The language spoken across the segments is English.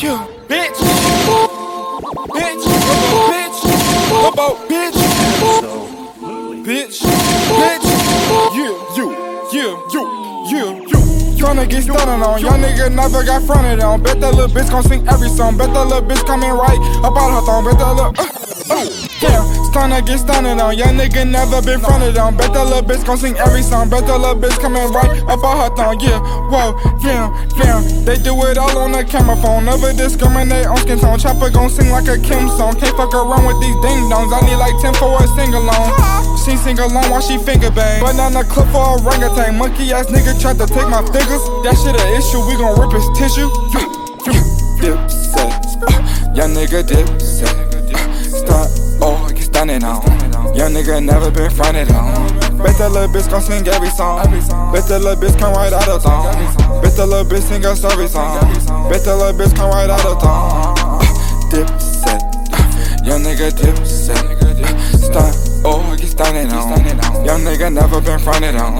Yeah, bitch. Bitch. Bitch. About bitch? Bitch. Bitch. Yeah, you. Yeah, you. Yeah, you. Tryna get stunning on, young nigga never got fronted on. Bet that little bitch gon' sing every song. Bet that little bitch coming right up out her thong. Bet that little. Uh, uh. Yeah, stunner get stunning on. Young nigga never been fronted on. Bet that little bitch gon' sing every song. Bet that little bitch coming right up on her thong. Yeah, whoa, damn, damn. They do it all on the camera phone. Never discriminate on skin tone. Chopper gon' sing like a Kim song. Can't fuck around with these ding dongs. I need like 10 for a sing along. She sing along while she finger bang. Banana clip for a orangutan. Monkey ass nigga tried to take my fingers. That shit a issue. We gon' rip his tissue. Dip set. Uh, young nigga dip set. Stop stunning on. Young nigga never been fronted on. Bet that little bitch gon' sing every song. Bet that little bitch come right out of town. Bet that little bitch sing a every song. Bet that little bitch come right out of town. Dip set. Young nigga dip set. Stunt. Oh, get stunning on. Young nigga never been fronted on.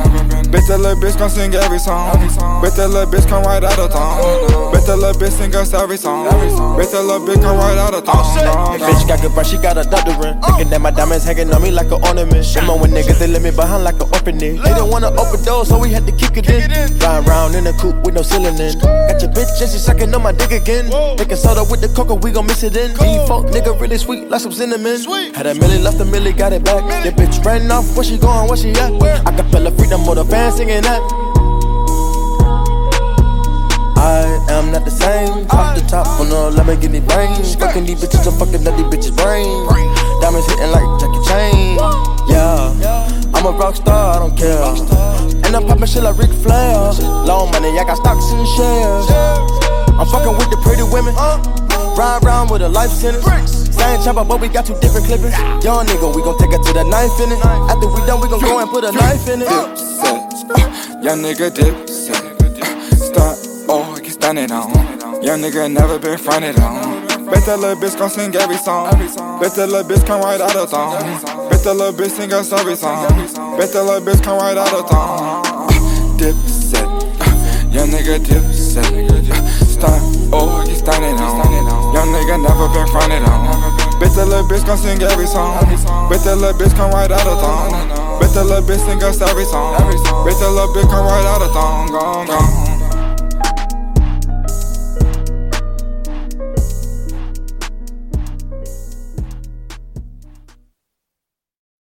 Bet that little bitch gon' sing every song. Bet that little bitch come right out of town. Bet that little bitch sing us every song. Bet that little bitch come right out of town. Oh, that bitch got good breath, she got a doctorate. Oh. Thinking that my diamonds hanging on me like an ornament. Shame on when niggas, they let me behind like an orphanage. They didn't wanna open doors, so we had to kick it in. Flying around in a coupe with no ceiling in. Got your bitch and she sucking on my dick again. Making soda with the cocoa, we gon' mix it in. Default nigga really sweet like some cinnamon. Had a milli left a milli, got it back. Your bitch ran off, where she going, where she at? I can feel the freedom more the fans singing that. I am not the same. Top to top on the Lamborghini brains. Fucking these bitches, I'm fucking up these bitches' brains. Diamonds hitting like Jackie Chan. Yeah, I'm a rock star, I don't care. And I'm popping shit like Ric Flair. Long money, I got stocks and shares. I'm fucking with the pretty women. Ride around with a life sentence. Same chopper, but we got two different clippings. Young nigga, we gon' take it to the knife in it. After we done, we gon' go and put a knife in it. Young nigga dip. Stunt. Oh, stunning on. Young nigga never been fronted on. Bet that little bitch gon' sing every song. Bet that little bitch come right out of town. Bet that little bitch sing us every song. Bet that little bitch come right out of town. Dip set. Young nigga dip set. Stunt. Oh, get stunning on. Young nigga never been fronted on. Bet that little bitch gon' sing every song. Bet that little bitch come right out of town. Bet that little bitch sing us every song. Bet that little bitch come right out of town. Gone, gone.